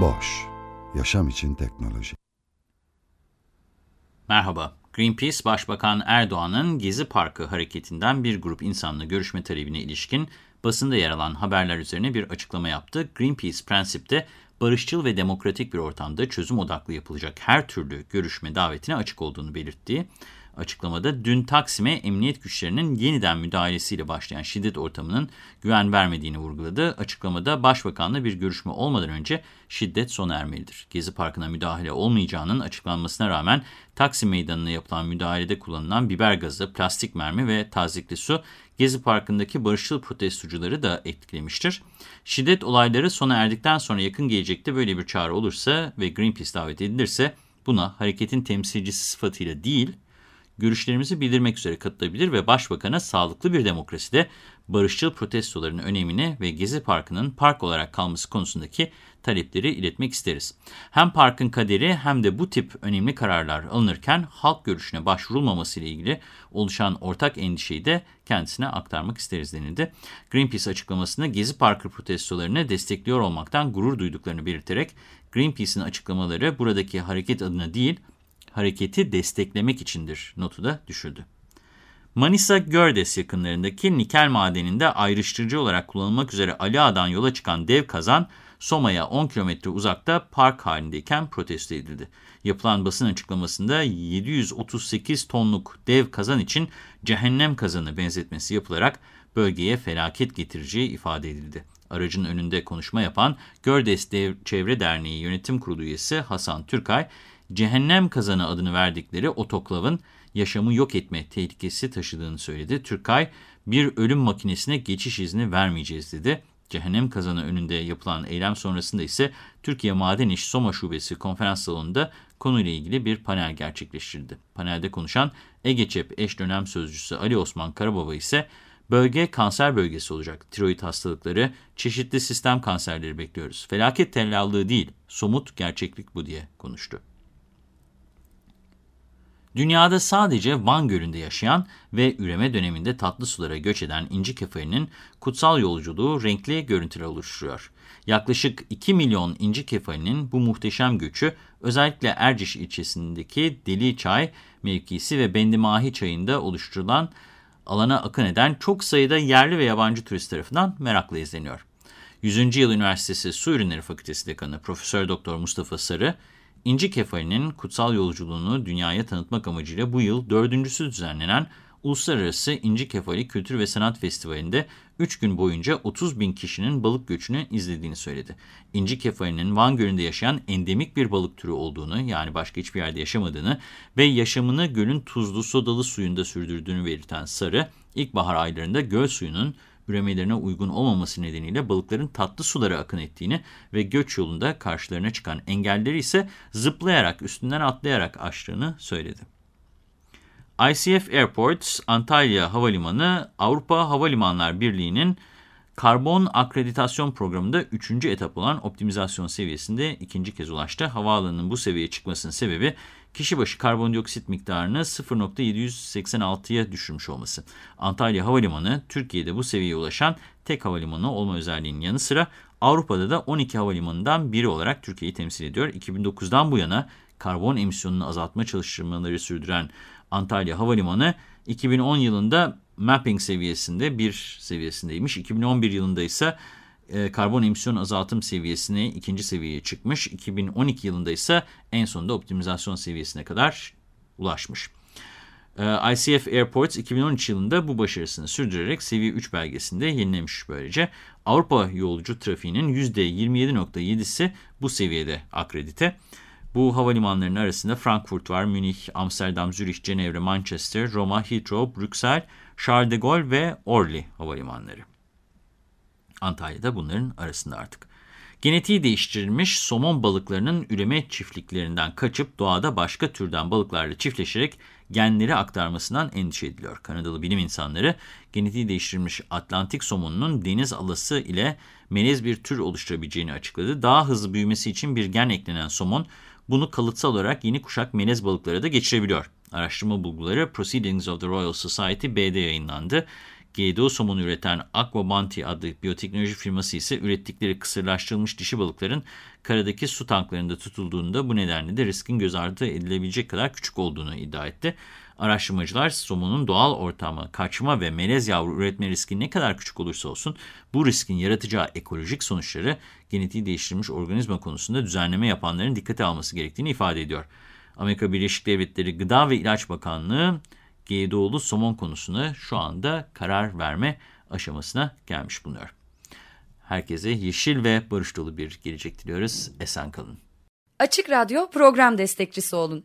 Boş, yaşam için teknoloji. Merhaba, Greenpeace Başbakan Erdoğan'ın Gezi Parkı hareketinden bir grup insanla görüşme talebine ilişkin basında yer alan haberler üzerine bir açıklama yaptı. Greenpeace prensipte barışçıl ve demokratik bir ortamda çözüm odaklı yapılacak her türlü görüşme davetine açık olduğunu belirttiği açıklamada dün Taksim'e emniyet güçlerinin yeniden müdahalesiyle başlayan şiddet ortamının güven vermediğini vurguladı. Açıklamada başbakanla bir görüşme olmadan önce şiddet sona ermelidir. Gezi Parkı'na müdahale olmayacağının açıklanmasına rağmen Taksim Meydanı'na yapılan müdahalede kullanılan biber gazı, plastik mermi ve tazikli su Gezi Parkı'ndaki barışçıl protestocuları da etkilemiştir. Şiddet olayları sona erdikten sonra yakın gelecekte böyle bir çağrı olursa ve Greenpeace davet edilirse buna hareketin temsilcisi sıfatıyla değil, görüşlerimizi bildirmek üzere katılabilir ve Başbakan'a sağlıklı bir demokraside barışçıl protestoların önemini ve Gezi Parkı'nın park olarak kalması konusundaki talepleri iletmek isteriz. Hem parkın kaderi hem de bu tip önemli kararlar alınırken halk görüşüne başvurulmaması ile ilgili oluşan ortak endişeyi de kendisine aktarmak isteriz denildi. Greenpeace açıklamasında Gezi Parkı protestolarını destekliyor olmaktan gurur duyduklarını belirterek Greenpeace'in açıklamaları buradaki hareket adına değil, hareketi desteklemek içindir notu da düşürdü. Manisa Gördes yakınlarındaki nikel madeninde ayrıştırıcı olarak kullanılmak üzere Ali Ağa'dan yola çıkan dev kazan Soma'ya 10 kilometre uzakta park halindeyken protesto edildi. Yapılan basın açıklamasında 738 tonluk dev kazan için cehennem kazanı benzetmesi yapılarak bölgeye felaket getireceği ifade edildi. Aracın önünde konuşma yapan Gördes Dev Çevre Derneği Yönetim Kurulu üyesi Hasan Türkay, cehennem kazanı adını verdikleri otoklavın yaşamı yok etme tehlikesi taşıdığını söyledi. Türkay, bir ölüm makinesine geçiş izni vermeyeceğiz dedi. Cehennem kazanı önünde yapılan eylem sonrasında ise Türkiye Maden İş Soma Şubesi konferans salonunda konuyla ilgili bir panel gerçekleştirildi. Panelde konuşan EGEÇEP eş dönem sözcüsü Ali Osman Karababa ise bölge kanser bölgesi olacak. Tiroid hastalıkları, çeşitli sistem kanserleri bekliyoruz. Felaket tellallığı değil, somut gerçeklik bu diye konuştu. Dünyada sadece Van Gölü'nde yaşayan ve üreme döneminde tatlı sulara göç eden inci kefalinin kutsal yolculuğu renkli görüntüler oluşturuyor. Yaklaşık 2 milyon inci kefalinin bu muhteşem göçü özellikle Erciş ilçesindeki Deli Çay mevkisi ve Bendimahi Çayı'nda oluşturulan alana akın eden çok sayıda yerli ve yabancı turist tarafından merakla izleniyor. 100. Yıl Üniversitesi Su Ürünleri Fakültesi Dekanı Profesör Doktor Mustafa Sarı, İnci Kefali'nin kutsal yolculuğunu dünyaya tanıtmak amacıyla bu yıl dördüncüsü düzenlenen Uluslararası İnci Kefali Kültür ve Sanat Festivali'nde 3 gün boyunca 30 bin kişinin balık göçünü izlediğini söyledi. İnci Kefali'nin Van Gölü'nde yaşayan endemik bir balık türü olduğunu yani başka hiçbir yerde yaşamadığını ve yaşamını gölün tuzlu sodalı suyunda sürdürdüğünü belirten Sarı, ilkbahar aylarında göl suyunun üremelerine uygun olmaması nedeniyle balıkların tatlı sulara akın ettiğini ve göç yolunda karşılarına çıkan engelleri ise zıplayarak üstünden atlayarak aştığını söyledi. ICF Airports Antalya Havalimanı Avrupa Havalimanlar Birliği'nin karbon akreditasyon programında 3. etap olan optimizasyon seviyesinde ikinci kez ulaştı. Havaalanının bu seviyeye çıkmasının sebebi kişi başı karbondioksit miktarını 0.786'ya düşürmüş olması. Antalya Havalimanı Türkiye'de bu seviyeye ulaşan tek havalimanı olma özelliğinin yanı sıra Avrupa'da da 12 havalimanından biri olarak Türkiye'yi temsil ediyor. 2009'dan bu yana karbon emisyonunu azaltma çalışmaları sürdüren Antalya Havalimanı 2010 yılında mapping seviyesinde bir seviyesindeymiş. 2011 yılında ise e, karbon emisyon azaltım seviyesine ikinci seviyeye çıkmış. 2012 yılında ise en sonunda optimizasyon seviyesine kadar ulaşmış. E, ICF Airports 2013 yılında bu başarısını sürdürerek seviye 3 belgesinde yenilemiş böylece. Avrupa yolcu trafiğinin %27.7'si bu seviyede akredite. Bu havalimanlarının arasında Frankfurt var, Münih, Amsterdam, Zürich, Cenevre, Manchester, Roma, Heathrow, Brüksel, Charles de Gaulle ve Orly havalimanları. Antalya'da bunların arasında artık. Genetiği değiştirilmiş somon balıklarının üreme çiftliklerinden kaçıp doğada başka türden balıklarla çiftleşerek genleri aktarmasından endişe ediliyor. Kanadalı bilim insanları genetiği değiştirilmiş Atlantik somonunun deniz alası ile melez bir tür oluşturabileceğini açıkladı. Daha hızlı büyümesi için bir gen eklenen somon bunu kalıtsal olarak yeni kuşak melez balıklara da geçirebiliyor. Araştırma bulguları Proceedings of the Royal Society B'de yayınlandı. GDO somonu üreten Aquabanti adlı biyoteknoloji firması ise ürettikleri kısırlaştırılmış dişi balıkların karadaki su tanklarında tutulduğunda bu nedenle de riskin göz ardı edilebilecek kadar küçük olduğunu iddia etti. Araştırmacılar somonun doğal ortama, kaçma ve melez yavru üretme riski ne kadar küçük olursa olsun bu riskin yaratacağı ekolojik sonuçları genetiği değiştirilmiş organizma konusunda düzenleme yapanların dikkate alması gerektiğini ifade ediyor. Amerika Birleşik Devletleri Gıda ve İlaç Bakanlığı GDO'lu somon konusunda şu anda karar verme aşamasına gelmiş bulunuyor. Herkese yeşil ve barış dolu bir gelecek diliyoruz. Esen kalın. Açık Radyo program destekçisi olun.